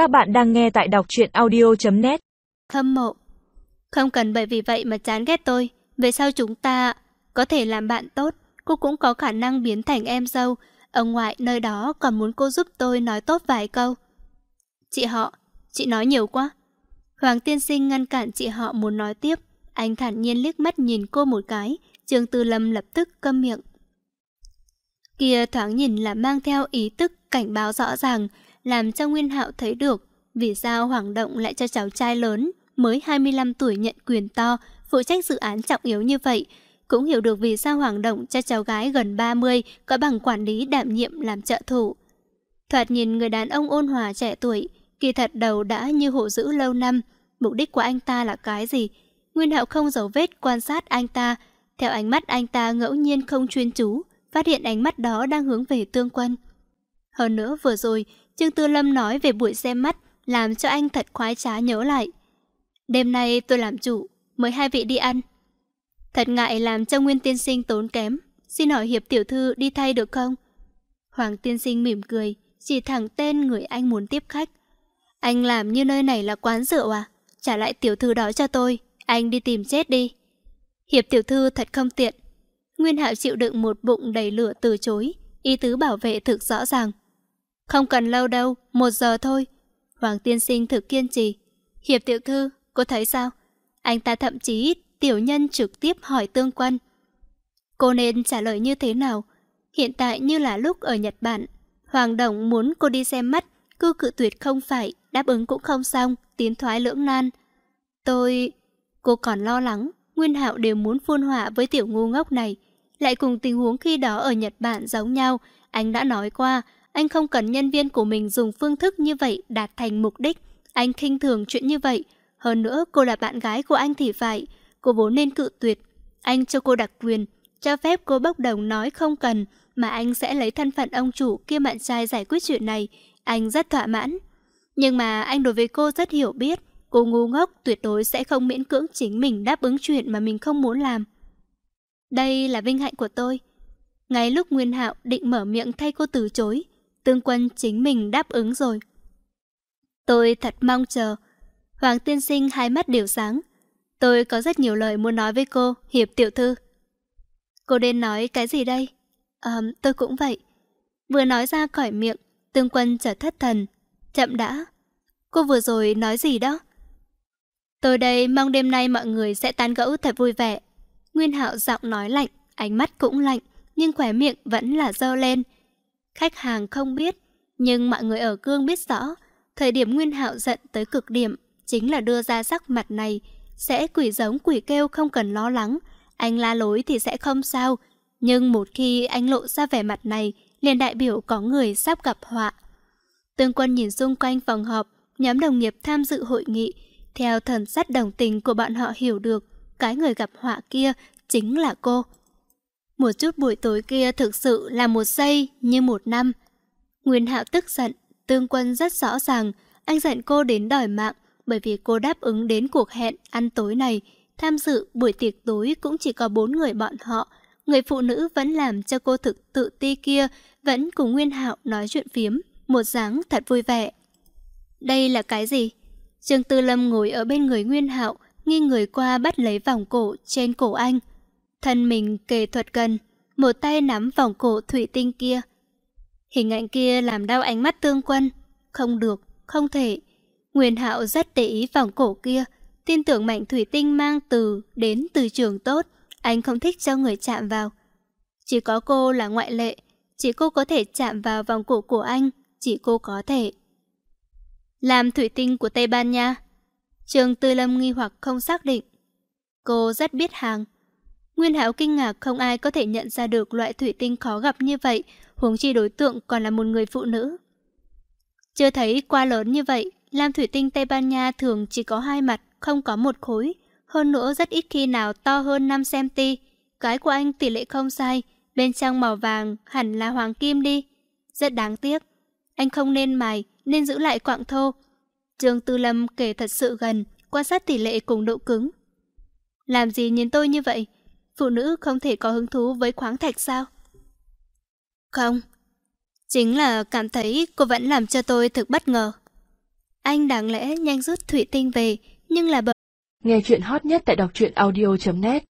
Các bạn đang nghe tại đọc truyện audio.net Hâm mộ. Không cần bởi vì vậy mà chán ghét tôi. Về sau chúng ta có thể làm bạn tốt Cô cũng có khả năng biến thành em dâu. Ông ngoại nơi đó còn muốn cô giúp tôi nói tốt vài câu. Chị họ, chị nói nhiều quá. Hoàng tiên sinh ngăn cản chị họ muốn nói tiếp. Anh thản nhiên liếc mắt nhìn cô một cái. Trương Tư Lâm lập tức câm miệng. Kia thoáng nhìn là mang theo ý tức cảnh báo rõ ràng làm cho Nguyên Hạo thấy được vì sao Hoàng Động lại cho cháu trai lớn mới 25 tuổi nhận quyền to, phụ trách dự án trọng yếu như vậy. Cũng hiểu được vì sao Hoàng Động cho cháu gái gần 30 có bằng quản lý đảm nhiệm làm trợ thủ. Thoạt nhìn người đàn ông ôn hòa trẻ tuổi, kỳ thật đầu đã như hộ giữ lâu năm. Mục đích của anh ta là cái gì? Nguyên Hạo không giấu vết quan sát anh ta. Theo ánh mắt anh ta ngẫu nhiên không chuyên chú, phát hiện ánh mắt đó đang hướng về tương quân. Hơn nữa vừa rồi, Trương Tư Lâm nói về buổi xem mắt, làm cho anh thật khoái trá nhớ lại. Đêm nay tôi làm chủ, mời hai vị đi ăn. Thật ngại làm cho Nguyên Tiên Sinh tốn kém, xin hỏi Hiệp Tiểu Thư đi thay được không? Hoàng Tiên Sinh mỉm cười, chỉ thẳng tên người anh muốn tiếp khách. Anh làm như nơi này là quán rượu à? Trả lại Tiểu Thư đó cho tôi, anh đi tìm chết đi. Hiệp Tiểu Thư thật không tiện. Nguyên Hạo chịu đựng một bụng đầy lửa từ chối, ý tứ bảo vệ thực rõ ràng. Không cần lâu đâu, một giờ thôi. Hoàng tiên sinh thực kiên trì. Hiệp tiểu thư, cô thấy sao? Anh ta thậm chí tiểu nhân trực tiếp hỏi tương quan Cô nên trả lời như thế nào? Hiện tại như là lúc ở Nhật Bản, Hoàng Đồng muốn cô đi xem mắt, cư cự tuyệt không phải, đáp ứng cũng không xong, tiến thoái lưỡng nan. Tôi... Cô còn lo lắng, Nguyên Hạo đều muốn phun hỏa với tiểu ngu ngốc này. Lại cùng tình huống khi đó ở Nhật Bản giống nhau, anh đã nói qua, anh không cần nhân viên của mình dùng phương thức như vậy đạt thành mục đích. Anh khinh thường chuyện như vậy. Hơn nữa, cô là bạn gái của anh thì phải. Cô vốn nên cự tuyệt. Anh cho cô đặc quyền, cho phép cô bốc đồng nói không cần, mà anh sẽ lấy thân phận ông chủ kia bạn trai giải quyết chuyện này. Anh rất thỏa mãn. Nhưng mà anh đối với cô rất hiểu biết. Cô ngu ngốc tuyệt đối sẽ không miễn cưỡng chính mình đáp ứng chuyện mà mình không muốn làm. Đây là vinh hạnh của tôi. Ngay lúc Nguyên Hạo định mở miệng thay cô từ chối, Tương Quân chính mình đáp ứng rồi. Tôi thật mong chờ. Hoàng tiên sinh hai mắt đều sáng. Tôi có rất nhiều lời muốn nói với cô, Hiệp tiểu thư. Cô nên nói cái gì đây? À, tôi cũng vậy. Vừa nói ra khỏi miệng, Tương Quân chợt thất thần. Chậm đã. Cô vừa rồi nói gì đó? Tôi đây mong đêm nay mọi người sẽ tán gẫu thật vui vẻ. Nguyên Hạo giọng nói lạnh, ánh mắt cũng lạnh, nhưng khỏe miệng vẫn là dơ lên. Khách hàng không biết, nhưng mọi người ở cương biết rõ, thời điểm Nguyên Hạo giận tới cực điểm chính là đưa ra sắc mặt này, sẽ quỷ giống quỷ kêu không cần lo lắng, anh la lối thì sẽ không sao, nhưng một khi anh lộ ra vẻ mặt này, liền đại biểu có người sắp gặp họa. Tương quân nhìn xung quanh phòng họp, nhóm đồng nghiệp tham dự hội nghị, theo thần sắc đồng tình của bọn họ hiểu được, cái người gặp họa kia chính là cô. Một chút buổi tối kia thực sự là một giây như một năm. Nguyên Hạo tức giận, tương quân rất rõ ràng, anh giận cô đến đòi mạng bởi vì cô đáp ứng đến cuộc hẹn ăn tối này. Tham dự buổi tiệc tối cũng chỉ có bốn người bọn họ. Người phụ nữ vẫn làm cho cô thực tự ti kia, vẫn cùng Nguyên Hạo nói chuyện phiếm, một dáng thật vui vẻ. Đây là cái gì? Trương Tư Lâm ngồi ở bên người Nguyên Hạo, nghiêng người qua bắt lấy vòng cổ trên cổ anh. Thân mình kề thuật gần, một tay nắm vòng cổ thủy tinh kia. Hình ảnh kia làm đau ánh mắt tương quân. Không được, không thể. Nguyên Hạo rất để ý vòng cổ kia, tin tưởng mảnh thủy tinh mang từ đến từ trường tốt, anh không thích cho người chạm vào. Chỉ có cô là ngoại lệ, chỉ cô có thể chạm vào vòng cổ của anh, chỉ cô có thể. Làm thủy tinh của Tây Ban Nha. Trường Tư Lâm nghi hoặc không xác định. Cô rất biết hàng, Nguyên Hạo kinh ngạc không ai có thể nhận ra được loại thủy tinh khó gặp như vậy, huống chi đối tượng còn là một người phụ nữ. Chưa thấy qua lớn như vậy, lam thủy tinh Tây Ban Nha thường chỉ có hai mặt, không có một khối. Hơn nữa rất ít khi nào to hơn 5cm. Cái của anh tỷ lệ không sai, bên trong màu vàng hẳn là hoàng kim đi. Rất đáng tiếc. Anh không nên mài, nên giữ lại quạng thô. Trương Tư Lâm kể thật sự gần, quan sát tỷ lệ cùng độ cứng. Làm gì nhìn tôi như vậy? Phụ nữ không thể có hứng thú với khoáng thạch sao? Không, chính là cảm thấy cô vẫn làm cho tôi thực bất ngờ. Anh đáng lẽ nhanh rút thủy tinh về, nhưng là bởi... Nghe chuyện hot nhất tại đọc truyện audio.net